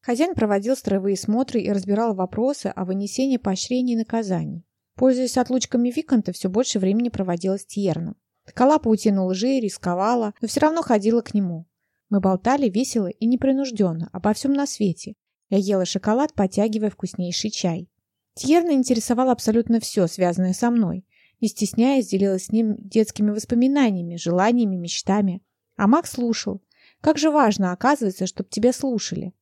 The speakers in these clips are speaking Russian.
Хозяин проводил строевые смотры и разбирал вопросы о вынесении поощрений и наказаний. Пользуясь отлучками Виконта, все больше времени проводила с Тьерном. Ткала паутину лжи, рисковала, но все равно ходила к нему. Мы болтали весело и непринужденно, обо всем на свете. Я ела шоколад, потягивая вкуснейший чай. Тьерна интересовал абсолютно все, связанное со мной. Не стесняясь, делилась с ним детскими воспоминаниями, желаниями, мечтами. А Макс слушал. Как же важно, оказывается, чтобы тебя слушали.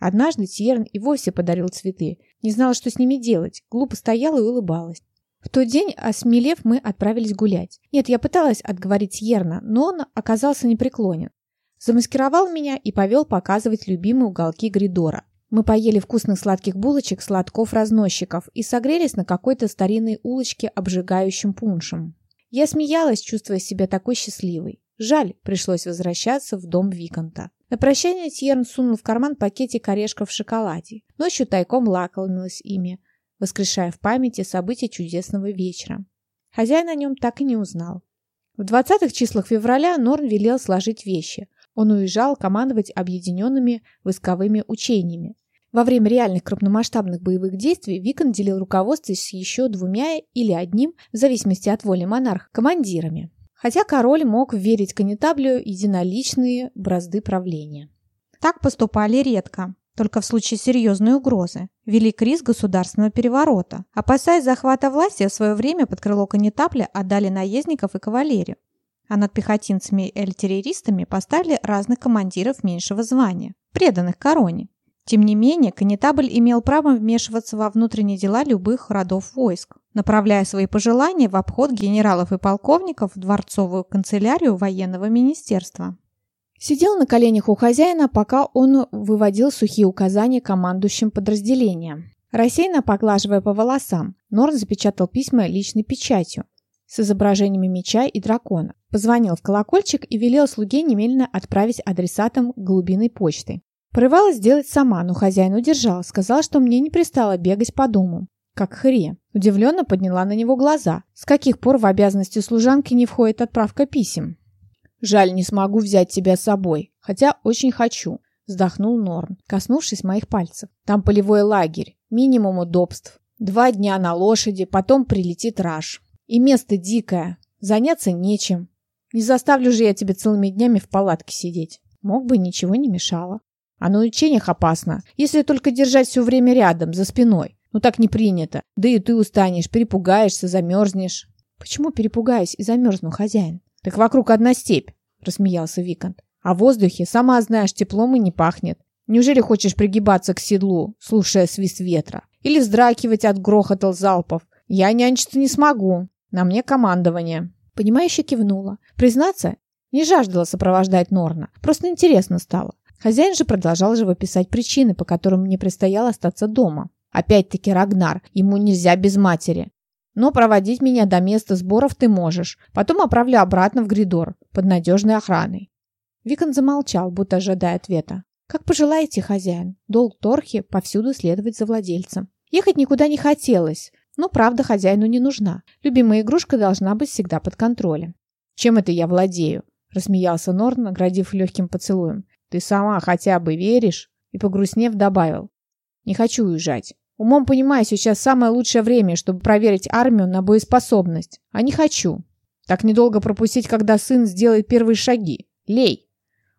Однажды Тьерн и вовсе подарил цветы. Не знала, что с ними делать. Глупо стояла и улыбалась. В тот день, осмелев, мы отправились гулять. Нет, я пыталась отговорить Ерна, но он оказался непреклонен. Замаскировал меня и повел показывать любимые уголки Гридора. Мы поели вкусных сладких булочек сладков-разносчиков и согрелись на какой-то старинной улочке обжигающим пуншем. Я смеялась, чувствуя себя такой счастливой. Жаль, пришлось возвращаться в дом Виконта. На прощание Тьерн сунул в карман пакетик орешков в шоколаде. Ночью тайком лакомилась ими, воскрешая в памяти события чудесного вечера. Хозяин о нем так и не узнал. В 20-х числах февраля Норн велел сложить вещи. Он уезжал командовать объединенными войсковыми учениями. Во время реальных крупномасштабных боевых действий Викон делил руководство с еще двумя или одним, в зависимости от воли монарха, командирами. Хотя король мог верить конетаблю единоличные бразды правления. Так поступали редко, только в случае серьезной угрозы. Велик риск государственного переворота. Опасаясь захвата власти, в свое время под крыло конетабля отдали наездников и кавалерию. А над пехотинцами и альтереристами поставили разных командиров меньшего звания, преданных короне. Тем не менее, конетабль имел право вмешиваться во внутренние дела любых родов войск, направляя свои пожелания в обход генералов и полковников в дворцовую канцелярию военного министерства. Сидел на коленях у хозяина, пока он выводил сухие указания командующим подразделениям. Рассеянно поглаживая по волосам, Норн запечатал письма личной печатью с изображениями меча и дракона, позвонил в колокольчик и велел слуге немедленно отправить адресатам глубиной почты. Порывалась сделать сама, но хозяин удержал, сказал, что мне не пристало бегать по дому. Как хре. Удивленно подняла на него глаза. С каких пор в обязанности служанки не входит отправка писем? Жаль, не смогу взять тебя с собой, хотя очень хочу, вздохнул Норн, коснувшись моих пальцев. Там полевой лагерь, минимум удобств. Два дня на лошади, потом прилетит раж. И место дикое, заняться нечем. Не заставлю же я тебя целыми днями в палатке сидеть. Мог бы, ничего не мешало. А на учениях опасно, если только держать все время рядом, за спиной. Ну так не принято. Да и ты устанешь, перепугаешься, замерзнешь. Почему перепугаюсь и замерзну, хозяин? Так вокруг одна степь, рассмеялся Викант. А в воздухе, сама знаешь, теплом и не пахнет. Неужели хочешь пригибаться к седлу, слушая свист ветра? Или вздракивать от грохота залпов? Я нянчиться не смогу. На мне командование. Понимающе кивнула. Признаться, не жаждала сопровождать Норна. Просто интересно стало. Хозяин же продолжал живописать причины, по которым мне предстояло остаться дома. Опять-таки Рагнар, ему нельзя без матери. Но проводить меня до места сборов ты можешь. Потом отправлю обратно в Гридор, под надежной охраной. Викон замолчал, будто ожидая ответа. Как пожелаете, хозяин. Долг Торхи повсюду следовать за владельцем. Ехать никуда не хотелось, но правда хозяину не нужна. Любимая игрушка должна быть всегда под контролем. Чем это я владею? Рассмеялся Норн, наградив легким поцелуем. Ты сама хотя бы веришь?» И погрустнев добавил. «Не хочу уезжать. Умом понимаю, сейчас самое лучшее время, чтобы проверить армию на боеспособность. А не хочу. Так недолго пропустить, когда сын сделает первые шаги. Лей!»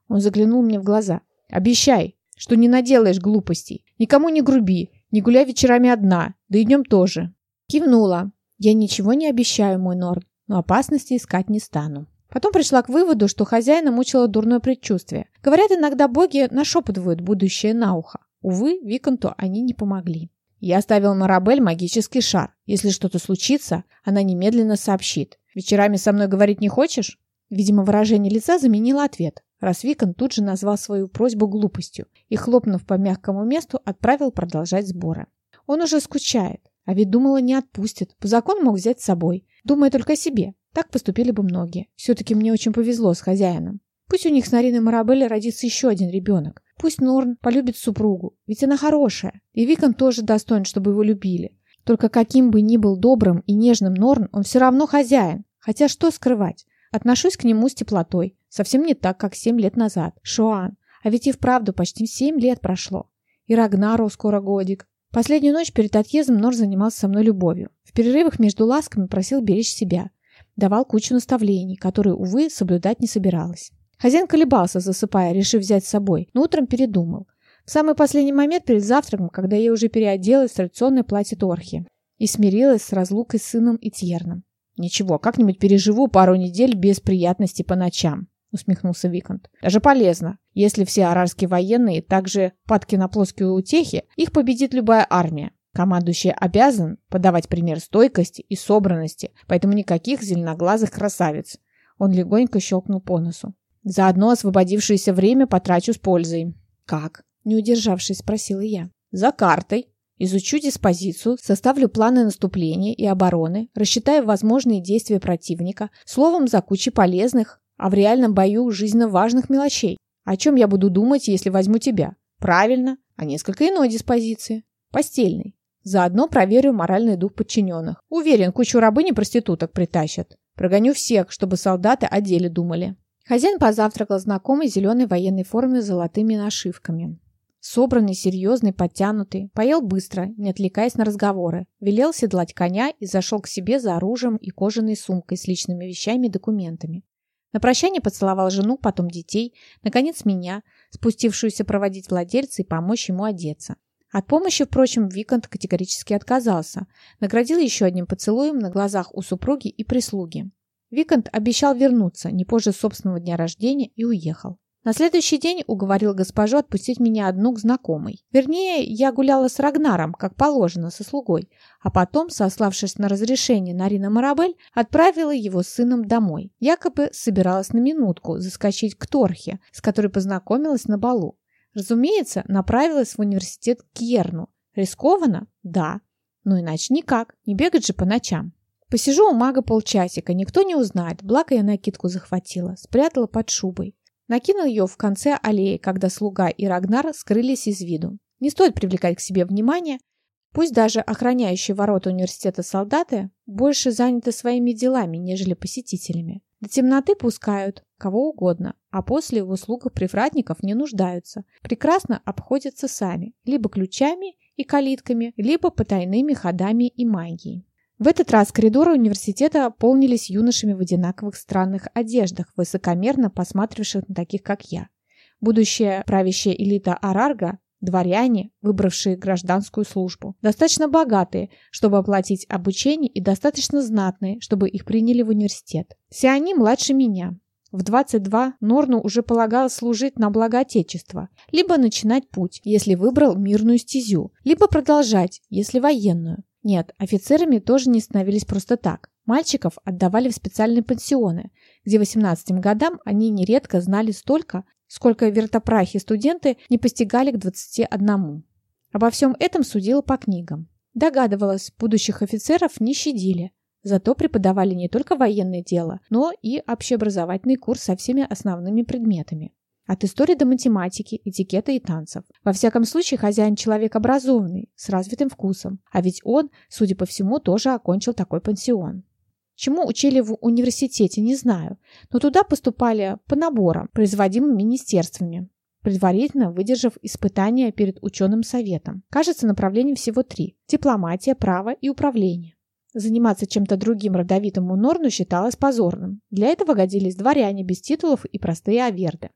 Он заглянул мне в глаза. «Обещай, что не наделаешь глупостей. Никому не груби, не гуляй вечерами одна, да и днем тоже». Кивнула. «Я ничего не обещаю, мой Норд, но опасности искать не стану». Потом пришла к выводу, что хозяина мучило дурное предчувствие. Говорят, иногда боги нашепотывают будущее на ухо. Увы, Виконту они не помогли. Я оставил Марабель магический шар. Если что-то случится, она немедленно сообщит. Вечерами со мной говорить не хочешь? Видимо, выражение лица заменило ответ, раз Викон тут же назвал свою просьбу глупостью и, хлопнув по мягкому месту, отправил продолжать сборы. Он уже скучает, а ведь думала, не отпустит. По закону мог взять с собой, думая только о себе. Так поступили бы многие. Все-таки мне очень повезло с хозяином. Пусть у них с Нариной Марабелли родится еще один ребенок. Пусть Норн полюбит супругу, ведь она хорошая. И Викон тоже достоин, чтобы его любили. Только каким бы ни был добрым и нежным Норн, он все равно хозяин. Хотя что скрывать? Отношусь к нему с теплотой. Совсем не так, как семь лет назад. Шоан. А ведь и вправду почти семь лет прошло. И Рагнару скоро годик. Последнюю ночь перед отъездом Нор занимался со мной любовью. В перерывах между ласками просил беречь себя. Давал кучу наставлений, которые, увы, соблюдать не собиралась. Хозяин колебался, засыпая, решив взять с собой, но утром передумал. В самый последний момент перед завтраком, когда я уже переоделась в традиционное платье Торхи и смирилась с разлукой с сыном и Тьерном. «Ничего, как-нибудь переживу пару недель без приятностей по ночам», — усмехнулся Викант. «Даже полезно. Если все арарские военные также падки на плоские утехи, их победит любая армия. Командующий обязан подавать пример стойкости и собранности, поэтому никаких зеленоглазых красавиц. Он легонько щелкнул по носу. Заодно освободившееся время потрачу с пользой. Как? Не удержавшись, спросила я. За картой. Изучу диспозицию, составлю планы наступления и обороны, рассчитаю возможные действия противника, словом, за кучей полезных, а в реальном бою жизненно важных мелочей. О чем я буду думать, если возьму тебя? Правильно, о несколько иной диспозиции. Постельной. Заодно проверю моральный дух подчиненных. Уверен, кучу рабынь и проституток притащат. Прогоню всех, чтобы солдаты о деле думали. Хозяин позавтракал знакомой зеленой военной форме с золотыми нашивками. Собранный, серьезный, подтянутый, поел быстро, не отвлекаясь на разговоры, велел седлать коня и зашел к себе за оружием и кожаной сумкой с личными вещами и документами. На прощание поцеловал жену, потом детей, наконец меня, спустившуюся проводить владельца и помочь ему одеться. От помощи, впрочем, Викант категорически отказался. Наградил еще одним поцелуем на глазах у супруги и прислуги. Викант обещал вернуться не позже собственного дня рождения и уехал. На следующий день уговорил госпожу отпустить меня одну к знакомой. Вернее, я гуляла с Рагнаром, как положено, со слугой, а потом, сославшись на разрешение Нарина Марабель, отправила его с сыном домой. Якобы собиралась на минутку заскочить к Торхе, с которой познакомилась на балу. Разумеется, направилась в университет к Керну. Рискованно? Да. Но иначе никак, не бегать же по ночам. Посижу у мага полчасика, никто не узнает, благо я накидку захватила, спрятала под шубой. Накинул ее в конце аллеи, когда слуга и Рагнар скрылись из виду. Не стоит привлекать к себе внимание. Пусть даже охраняющие ворота университета солдаты больше заняты своими делами, нежели посетителями. До темноты пускают кого угодно, а после в услугах привратников не нуждаются. Прекрасно обходятся сами, либо ключами и калитками, либо потайными ходами и магией. В этот раз коридоры университета полнились юношами в одинаковых странных одеждах, высокомерно посматривавших на таких, как я. Будущая правящая элита Арарга – дворяне, выбравшие гражданскую службу. Достаточно богатые, чтобы оплатить обучение, и достаточно знатные, чтобы их приняли в университет. Все они младше меня. В 22 Норну уже полагалось служить на благо Отечества, либо начинать путь, если выбрал мирную стезю, либо продолжать, если военную. Нет, офицерами тоже не становились просто так. Мальчиков отдавали в специальные пансионы, где 18 годам они нередко знали столько, сколько вертопрахи студенты не постигали к 21. Обо всем этом судила по книгам. Догадывалась, будущих офицеров не щадили, зато преподавали не только военное дело, но и общеобразовательный курс со всеми основными предметами. От истории до математики, этикета и танцев. Во всяком случае, хозяин человек образованный, с развитым вкусом. А ведь он, судя по всему, тоже окончил такой пансион. Чему учили в университете, не знаю, но туда поступали по наборам, производимым министерствами, предварительно выдержав испытания перед ученым советом. Кажется, направлений всего три – дипломатия, право и управление. Заниматься чем-то другим родовитому Норну считалось позорным. Для этого годились дворяне без титулов и простые аверды.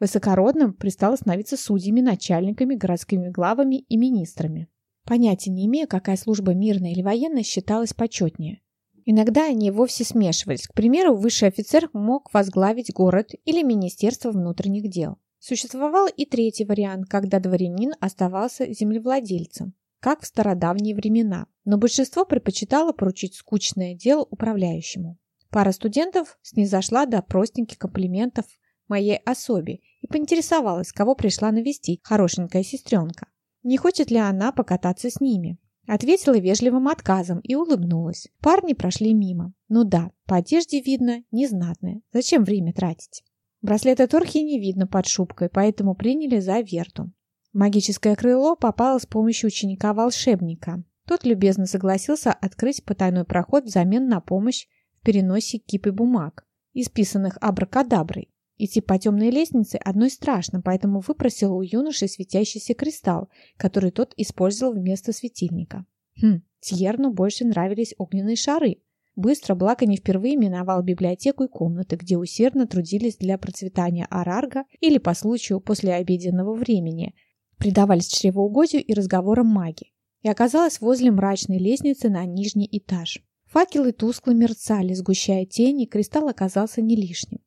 Высокородным пристало становиться судьями, начальниками, городскими главами и министрами. Понятия не имея, какая служба мирная или военная считалась почетнее. Иногда они вовсе смешивались. К примеру, высший офицер мог возглавить город или Министерство внутренних дел. Существовал и третий вариант, когда дворянин оставался землевладельцем, как в стародавние времена, но большинство предпочитало поручить скучное дело управляющему. Пара студентов снизошла до простеньких комплиментов моей особе и поинтересовалась, кого пришла навестить хорошенькая сестренка. Не хочет ли она покататься с ними? Ответила вежливым отказом и улыбнулась. Парни прошли мимо. Ну да, по одежде видно, незнатная. Зачем время тратить? Браслета Торхи не видно под шубкой, поэтому приняли за Верту. Магическое крыло попало с помощью ученика-волшебника. Тот любезно согласился открыть потайной проход взамен на помощь в переносе кипы бумаг, исписанных абракадаброй. Идти по темной лестнице одной страшно, поэтому выпросила у юноши светящийся кристалл, который тот использовал вместо светильника. Хм, Тьерну больше нравились огненные шары. Быстро, благо не впервые миновал библиотеку и комнаты, где усердно трудились для процветания Арарга или по случаю после обеденного времени, предавались чревоугодию и разговорам маги, и оказалась возле мрачной лестницы на нижний этаж. Факелы тускло мерцали, сгущая тени, кристалл оказался не лишним.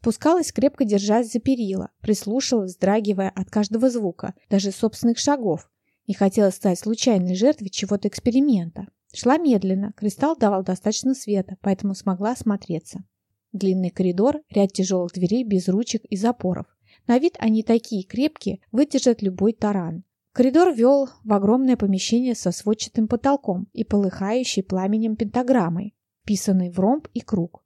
Спускалась, крепко держась за перила, прислушалась, вздрагивая от каждого звука, даже собственных шагов. Не хотела стать случайной жертвой чего-то эксперимента. Шла медленно, кристалл давал достаточно света, поэтому смогла осмотреться. Длинный коридор, ряд тяжелых дверей без ручек и запоров. На вид они такие крепкие, выдержат любой таран. Коридор вел в огромное помещение со сводчатым потолком и полыхающей пламенем пентаграммой, писанной в ромб и круг.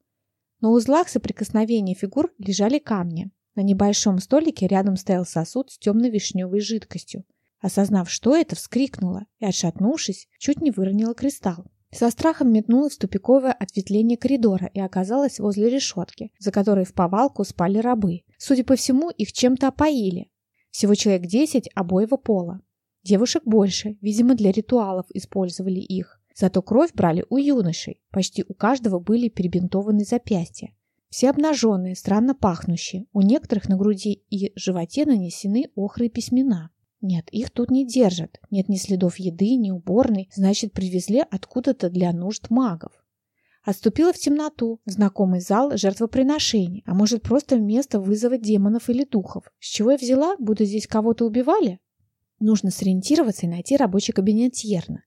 На узлах соприкосновения фигур лежали камни. На небольшом столике рядом стоял сосуд с темно-вишневой жидкостью. Осознав, что это, вскрикнула и, отшатнувшись, чуть не выронила кристалл. Со страхом метнулась в тупиковое ответвление коридора и оказалась возле решетки, за которой в повалку спали рабы. Судя по всему, их чем-то опоили, всего человек 10 обоего пола. Девушек больше, видимо, для ритуалов использовали их. Зато кровь брали у юношей. Почти у каждого были перебинтованы запястья. Все обнаженные, странно пахнущие. У некоторых на груди и животе нанесены охры письмена. Нет, их тут не держат. Нет ни следов еды, ни уборной. Значит, привезли откуда-то для нужд магов. Отступила в темноту, в знакомый зал жертвоприношений, а может просто место вызова демонов или духов. С чего я взяла, будто здесь кого-то убивали? Нужно сориентироваться и найти рабочий кабинет Тьерна.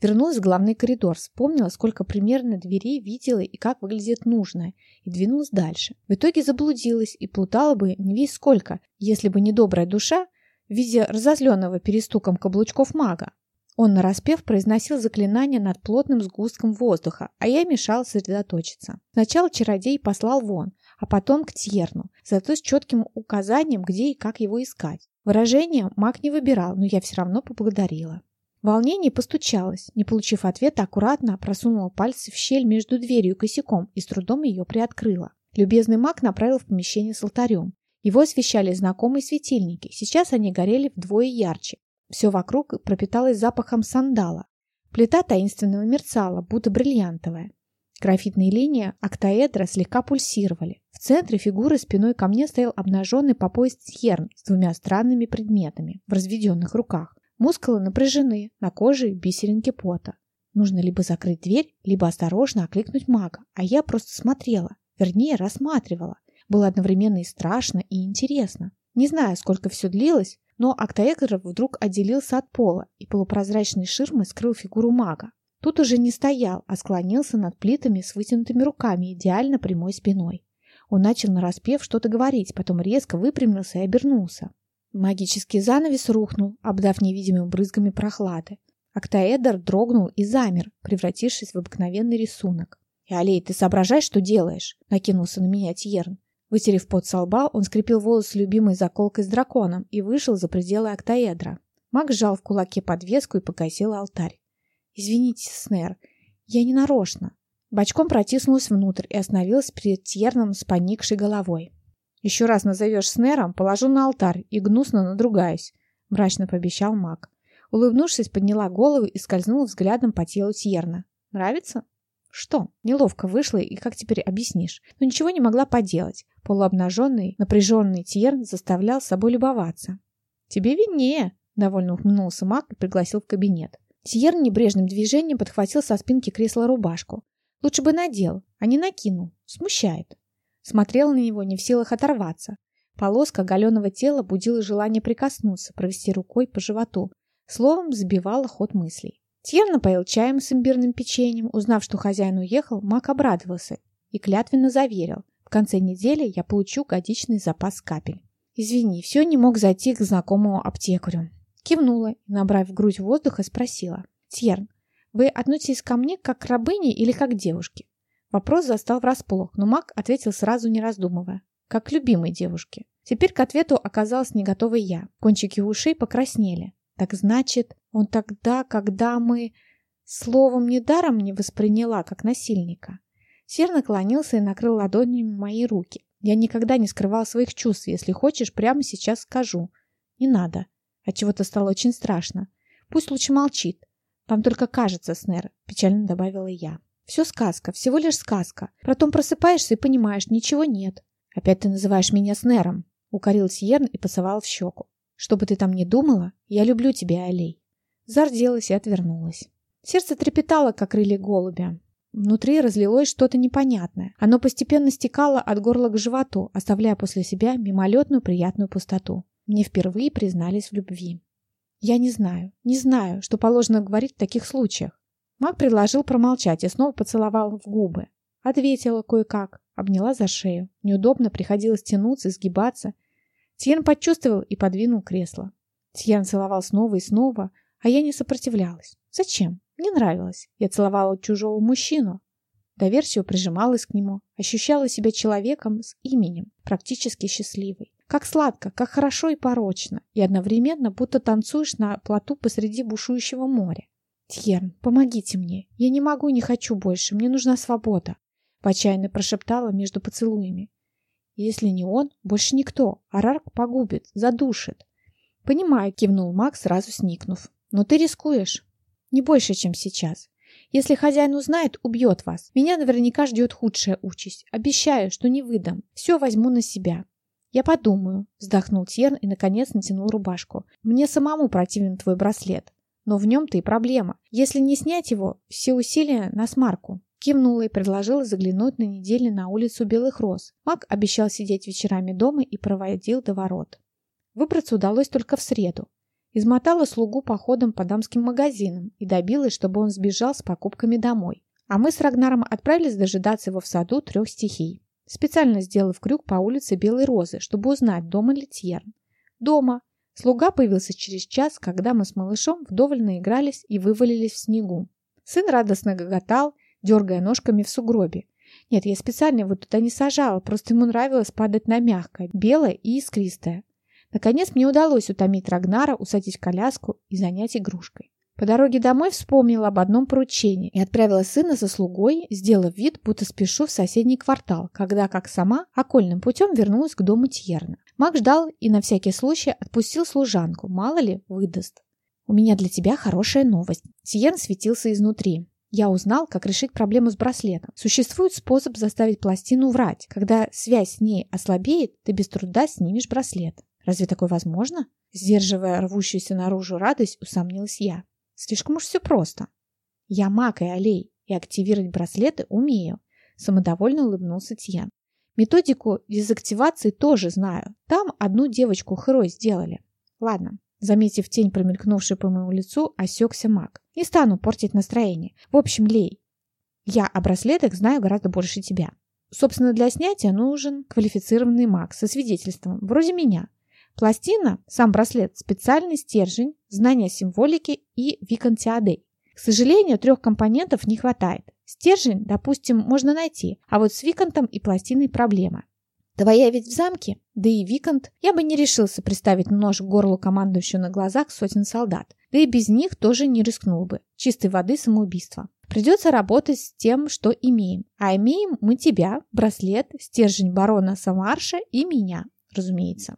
Вернулась в главный коридор, вспомнила, сколько примерно дверей видела и как выглядит нужное, и двинулась дальше. В итоге заблудилась и плутала бы не весь сколько, если бы не добрая душа в виде разозленного перестуком каблучков мага. Он нараспев произносил заклинание над плотным сгустком воздуха, а я мешал сосредоточиться. Сначала чародей послал вон, а потом к Тьерну, зато с четким указанием, где и как его искать. Выражение маг не выбирал, но я все равно поблагодарила. Волнение постучалось. Не получив ответа, аккуратно просунула пальцы в щель между дверью и косяком и с трудом ее приоткрыла. Любезный маг направил в помещение с алтарем. Его освещали знакомые светильники. Сейчас они горели вдвое ярче. Все вокруг пропиталось запахом сандала. Плита таинственного мерцала, будто бриллиантовая. Графитные линии октаэдра слегка пульсировали. В центре фигуры спиной ко мне стоял обнаженный по пояс Тьерн с двумя странными предметами в разведенных руках. Мускулы напряжены, на коже бисеринки пота. Нужно либо закрыть дверь, либо осторожно окликнуть мага, а я просто смотрела, вернее рассматривала. Было одновременно и страшно, и интересно. Не знаю, сколько все длилось, но октаэдр вдруг отделился от пола, и полупрозрачной ширмой скрыл фигуру мага. Тут уже не стоял, а склонился над плитами с вытянутыми руками, идеально прямой спиной. Он начал нараспев что-то говорить, потом резко выпрямился и обернулся. Магический занавес рухнул, обдав невидимыми брызгами прохлады. Октаэдр дрогнул и замер, превратившись в обыкновенный рисунок. «И, Алей, ты соображаешь, что делаешь?» — накинулся на меня Тьерн. Вытерев пот со лба, он скрепил волосы любимой заколкой с драконом и вышел за пределы октаэдра. Маг сжал в кулаке подвеску и погасил алтарь. «Извините, Снер, я не нарочно». Бочком протиснулась внутрь и остановилась перед Тьерном с поникшей головой. «Еще раз назовешь Снером, положу на алтарь и гнусно надругаюсь», — мрачно пообещал маг. Улыбнувшись, подняла голову и скользнула взглядом по телу Тьерна. «Нравится?» Что? Неловко вышло, и как теперь объяснишь? Но ничего не могла поделать. Полуобнаженный, напряженный Тьерн заставлял собой любоваться. «Тебе виднее!» — довольно ухмыльнулся маг и пригласил в кабинет. Тьерн небрежным движением подхватил со спинки кресла рубашку. Лучше бы надел, а не накинул. Смущает. Смотрел на него, не в силах оторваться. Полоска оголенного тела будила желание прикоснуться, провести рукой по животу. Словом, сбивала ход мыслей. Тьер напоил чаем с имбирным печеньем. Узнав, что хозяин уехал, Мак обрадовался и клятвенно заверил. В конце недели я получу годичный запас капель. Извини, все не мог зайти к знакомому аптекарю. Кивнула и, набрав в грудь воздуха, спросила. Тьерн, вы относитесь ко мне как к рабыне или как к девушке? Вопрос застал врасплох, но маг ответил сразу, не раздумывая. Как любимой девушке. Теперь к ответу оказалась не готовой я. Кончики ушей покраснели. Так значит, он тогда, когда мы... Словом, недаром не восприняла, как насильника. Сер наклонился и накрыл ладонями мои руки. Я никогда не скрывал своих чувств. Если хочешь, прямо сейчас скажу. Не надо. От чего то стало очень страшно. Пусть лучше молчит. Вам только кажется, Снер, печально добавила я. Все сказка, всего лишь сказка. Потом просыпаешься и понимаешь, ничего нет. Опять ты называешь меня Снером. Укорил Сьерн и поцеловал в щеку. Что бы ты там ни думала, я люблю тебя, Алей. Зарделась и отвернулась. Сердце трепетало, как крылья голубя. Внутри разлилось что-то непонятное. Оно постепенно стекало от горла к животу, оставляя после себя мимолетную приятную пустоту. Мне впервые признались в любви. Я не знаю, не знаю, что положено говорить в таких случаях. Маг предложил промолчать и снова поцеловал в губы. Ответила кое-как, обняла за шею. Неудобно, приходилось тянуться, сгибаться. Тьен почувствовал и подвинул кресло. Тьен целовал снова и снова, а я не сопротивлялась. Зачем? Мне нравилось. Я целовала чужого мужчину. Доверчиво прижималась к нему, ощущала себя человеком с именем, практически счастливой. Как сладко, как хорошо и порочно, и одновременно будто танцуешь на плоту посреди бушующего моря. «Тьерн, помогите мне. Я не могу, не хочу больше. Мне нужна свобода», — отчаянно прошептала между поцелуями. «Если не он, больше никто. Арарк погубит, задушит». «Понимаю», — кивнул Макс, сразу сникнув. «Но ты рискуешь. Не больше, чем сейчас. Если хозяин узнает, убьет вас. Меня наверняка ждет худшая участь. Обещаю, что не выдам. Все возьму на себя. «Я подумаю», — вздохнул Терн и, наконец, натянул рубашку. «Мне самому противен твой браслет. Но в нем-то и проблема. Если не снять его, все усилия на смарку». Кивнула и предложила заглянуть на неделю на улицу Белых Роз. Мак обещал сидеть вечерами дома и проводил до ворот. Выбраться удалось только в среду. Измотала слугу походом по дамским магазинам и добилась, чтобы он сбежал с покупками домой. А мы с Рагнаром отправились дожидаться его в саду трех стихий специально сделав крюк по улице Белой Розы, чтобы узнать, дома ли Тьерн. Дома. Слуга появился через час, когда мы с малышом вдоволь наигрались и вывалились в снегу. Сын радостно гоготал, дергая ножками в сугробе. Нет, я специально его туда не сажала, просто ему нравилось падать на мягкое, белое и искристое. Наконец мне удалось утомить Рагнара, усадить коляску и занять игрушкой. По дороге домой вспомнила об одном поручении и отправила сына за слугой, сделав вид, будто спешу в соседний квартал, когда, как сама, окольным путем вернулась к дому Тьерна. Маг ждал и на всякий случай отпустил служанку, мало ли, выдаст. «У меня для тебя хорошая новость». Тьерн светился изнутри. Я узнал, как решить проблему с браслетом. Существует способ заставить пластину врать. Когда связь с ней ослабеет, ты без труда снимешь браслет. Разве такое возможно? Сдерживая рвущуюся наружу радость, усомнилась я. Слишком уж все просто. Я маг и аллей, и активировать браслеты умею. Самодовольно улыбнулся Тьян. Методику дезактивации тоже знаю. Там одну девочку херой сделали. Ладно, заметив тень, промелькнувшую по моему лицу, осекся маг. Не стану портить настроение. В общем, Лей, я о браслетах знаю гораздо больше тебя. Собственно, для снятия нужен квалифицированный маг со свидетельством, вроде меня. Пластина, сам браслет, специальный стержень, знание символики и виконтиадей. К сожалению, трех компонентов не хватает. Стержень, допустим, можно найти, а вот с виконтом и пластиной проблема. Твоя ведь в замке, да и виконт. Я бы не решился приставить нож к горлу командующего на глазах сотен солдат. Да и без них тоже не рискнул бы. Чистой воды самоубийство. Придется работать с тем, что имеем. А имеем мы тебя, браслет, стержень барона Самарша и меня, разумеется.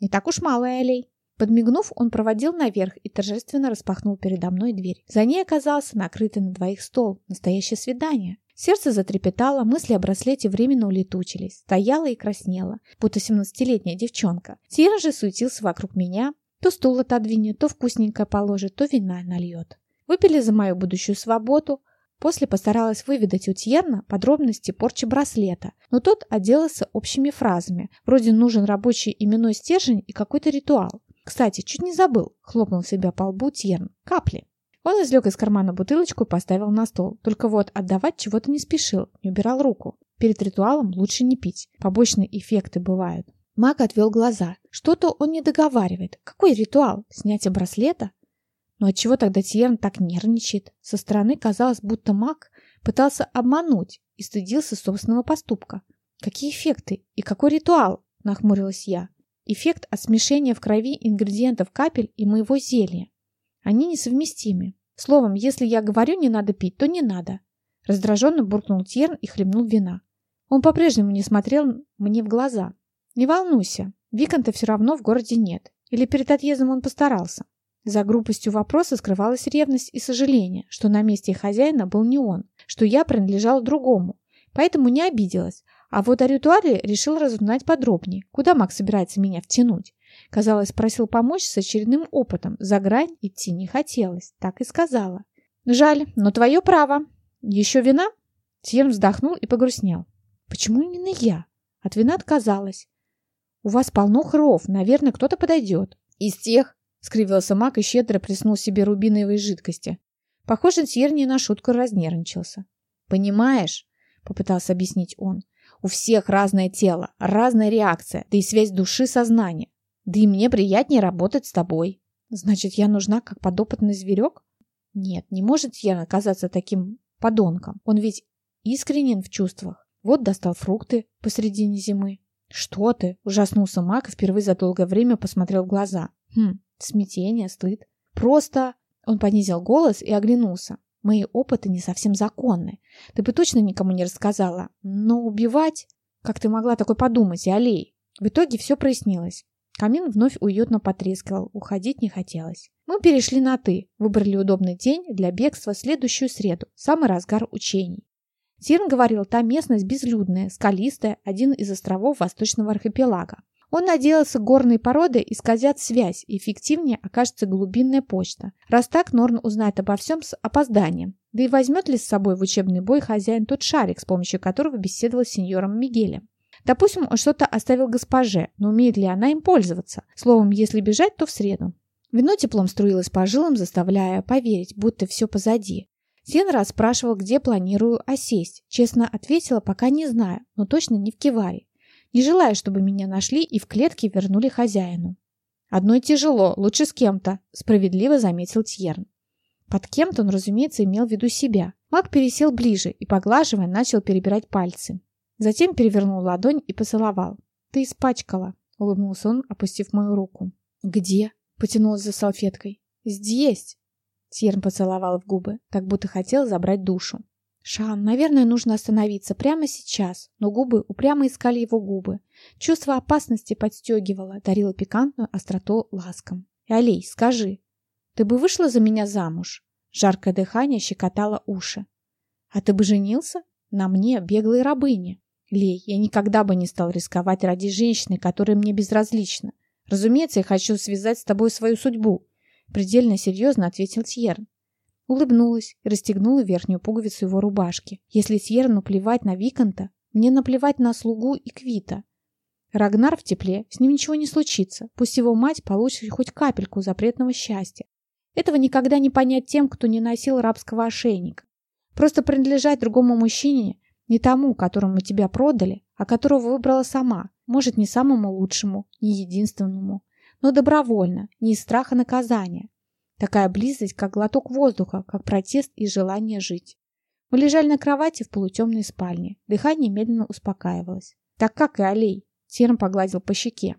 Не так уж мало, Элей. Подмигнув, он проводил наверх и торжественно распахнул передо мной дверь. За ней оказался накрытый на двоих стол. Настоящее свидание. Сердце затрепетало, мысли о браслете временно улетучились. Стояла и краснела, будто семнадцатилетняя девчонка. Тира же суетился вокруг меня. То стул отодвинет, то вкусненькое положит, то вина нальет. Выпили за мою будущую свободу, После постаралась выведать у Тьерна подробности порчи браслета, но тот отделался общими фразами, вроде «нужен рабочий именной стержень и какой-то ритуал». Кстати, чуть не забыл, хлопнул себя по лбу Тьерн. Капли. Он извлек из кармана бутылочку и поставил на стол. Только вот отдавать чего-то не спешил, не убирал руку. Перед ритуалом лучше не пить. Побочные эффекты бывают. Маг отвел глаза. Что-то он не договаривает. Какой ритуал? Снятие браслета? Но отчего тогда Тьерн так нервничает? Со стороны казалось, будто маг пытался обмануть и стыдился собственного поступка. Какие эффекты и какой ритуал? Нахмурилась я. Эффект от смешения в крови ингредиентов капель и моего зелья. Они несовместимы. Словом, если я говорю не надо пить, то не надо. Раздраженно буркнул Тьерн и хлебнул вина. Он по-прежнему не смотрел мне в глаза. «Не волнуйся, Виконта все равно в городе нет. Или перед отъездом он постарался?» За грубостью вопроса скрывалась ревность и сожаление, что на месте хозяина был не он, что я принадлежала другому. Поэтому не обиделась. А вот о ритуале решил разузнать подробнее. Куда Макс собирается меня втянуть? Казалось, просил помочь с очередным опытом. За грань идти не хотелось. Так и сказала. «Жаль, но твое право. Еще вина?» Тьерн вздохнул и погрустнел. «Почему именно я?» От вина отказалась. «У вас полно хров. Наверное, кто-то подойдет». «Из тех?» — скривился маг и щедро плеснул себе рубиновой жидкости. Похоже, Тьер не на шутку разнервничался. «Понимаешь?» — попытался объяснить он. «У всех разное тело, разная реакция, да и связь души сознания. Да и мне приятнее работать с тобой. Значит, я нужна как подопытный зверек? Нет, не может я оказаться таким подонком. Он ведь искренен в чувствах. Вот достал фрукты посредине зимы. Что ты? Ужаснулся Мак и впервые за долгое время посмотрел в глаза. Хм, смятение, стыд. Просто... Он понизил голос и оглянулся. Мои опыты не совсем законны. Ты бы точно никому не рассказала. Но убивать... Как ты могла такой подумать, Алей? В итоге все прояснилось. Камин вновь уютно потрескивал, уходить не хотелось. Мы перешли на «ты», выбрали удобный день для бегства следующую среду, самый разгар учений. Тирн говорил, та местность безлюдная, скалистая, один из островов восточного архипелага. Он надеялся, горные породы исказят связь, и эффективнее окажется глубинная почта. Раз так, Норн узнает обо всем с опозданием. Да и возьмет ли с собой в учебный бой хозяин тот шарик, с помощью которого беседовал с сеньором Мигелем? Допустим, он что-то оставил госпоже, но умеет ли она им пользоваться? Словом, если бежать, то в среду. Вино теплом струилось по жилам, заставляя поверить, будто все позади. Сен расспрашивал, где планирую осесть. Честно ответила, пока не знаю, но точно не в Киваре. Не желая, чтобы меня нашли и в клетке вернули хозяину. «Одной тяжело, лучше с кем-то», — справедливо заметил Тьерн. Под кем-то он, разумеется, имел в виду себя. Маг пересел ближе и, поглаживая, начал перебирать пальцы. Затем перевернул ладонь и поцеловал. «Ты испачкала», — улыбнулся он, опустив мою руку. «Где?» — потянулась за салфеткой. «Здесь!» Тьерн поцеловал в губы, как будто хотел забрать душу. Шан, наверное, нужно остановиться прямо сейчас, но губы упрямо искали его губы. Чувство опасности подстегивало, дарило пикантную остроту ласком. И «Алей, скажи, ты бы вышла за меня замуж?» Жаркое дыхание щекотало уши. «А ты бы женился? На мне, беглой рабыне?» Лей, я никогда бы не стал рисковать ради женщины, которая мне безразлична. Разумеется, я хочу связать с тобой свою судьбу. Предельно серьезно ответил Тьерн. Улыбнулась и расстегнула верхнюю пуговицу его рубашки. Если Тьерну плевать на Виконта, мне наплевать на слугу и Квита. Рагнар в тепле, с ним ничего не случится. Пусть его мать получит хоть капельку запретного счастья. Этого никогда не понять тем, кто не носил рабского ошейника. Просто принадлежать другому мужчине не тому, которому тебя продали, а которого выбрала сама. Может, не самому лучшему, не единственному. Но добровольно, не из страха наказания. Такая близость, как глоток воздуха, как протест и желание жить. Мы лежали на кровати в полутемной спальне. Дыхание медленно успокаивалось. Так как и Алей. Тьерн погладил по щеке.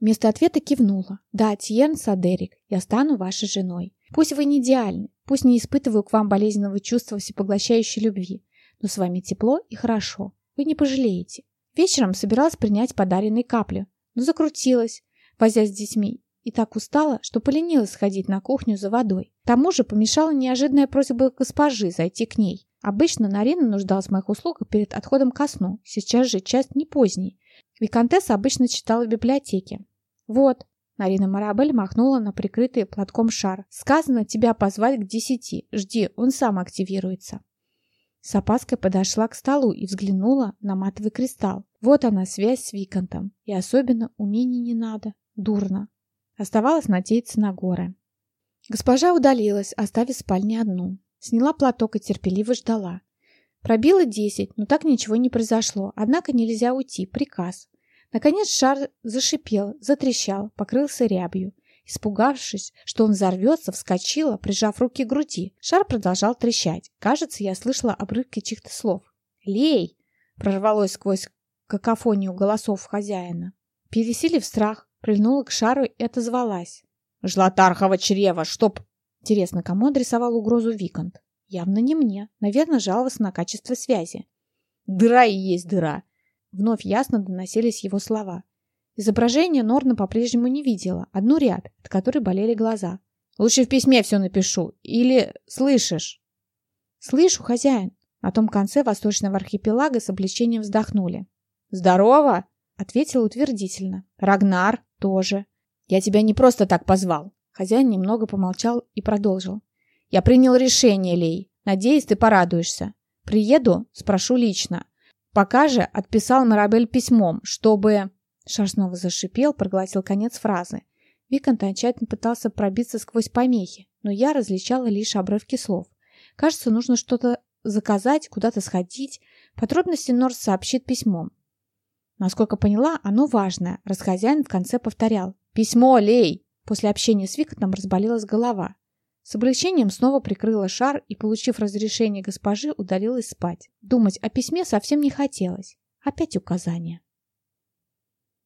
Вместо ответа кивнула. «Да, Тьерн Садерик, я стану вашей женой. Пусть вы не идеальны, пусть не испытываю к вам болезненного чувства всепоглощающей любви, но с вами тепло и хорошо. Вы не пожалеете. Вечером собиралась принять подаренные капли, но закрутилась, возясь с детьми, и так устала, что поленилась сходить на кухню за водой. К тому же помешала неожиданная просьба госпожи зайти к ней. Обычно Нарина нуждалась в моих услугах перед отходом ко сну, сейчас же час не поздний. Викантесса обычно читала в библиотеке. «Вот», — Нарина Марабель махнула на прикрытый платком шар. «Сказано тебя позвать к десяти. Жди, он сам активируется». С опаской подошла к столу и взглянула на матовый кристалл. Вот она, связь с Викантом. И особенно умений не надо. Дурно. Оставалось надеяться на горы. Госпожа удалилась, оставив спальню одну. Сняла платок и терпеливо ждала. Пробило десять, но так ничего не произошло. Однако нельзя уйти. Приказ. Наконец шар зашипел, затрещал, покрылся рябью. Испугавшись, что он взорвется, вскочила, прижав руки к груди. Шар продолжал трещать. Кажется, я слышала обрывки чьих-то слов. «Лей!» — прорвалось сквозь какофонию голосов хозяина. Пересилив страх, прильнула к шару и отозвалась. «Жлатархова чрева, чтоб...» Интересно, кому адресовал угрозу Викант? Явно не мне. Наверное, жаловался на качество связи. Дыра и есть дыра. Вновь ясно доносились его слова. Изображение Норна по-прежнему не видела, одну рябь, от которой болели глаза. «Лучше в письме все напишу. Или слышишь?» «Слышу, хозяин». На том конце восточного архипелага с облегчением вздохнули. «Здорово!» — ответил утвердительно. «Рагнар тоже. Я тебя не просто так позвал». Хозяин немного помолчал и продолжил. «Я принял решение, Лей. Надеюсь, ты порадуешься. Приеду, спрошу лично. Пока же отписал Марабель письмом, чтобы...» Шар снова зашипел, проглотил конец фразы. Виконт окончательно пытался пробиться сквозь помехи, но я различала лишь обрывки слов. Кажется, нужно что-то заказать, куда-то сходить. Подробности Норс сообщит письмом. Насколько поняла, оно важное, раз хозяин в конце повторял. «Письмо, лей!» После общения с Виконтом разболелась голова. С облегчением снова прикрыла шар и, получив разрешение госпожи, удалилась спать. Думать о письме совсем не хотелось. Опять указания.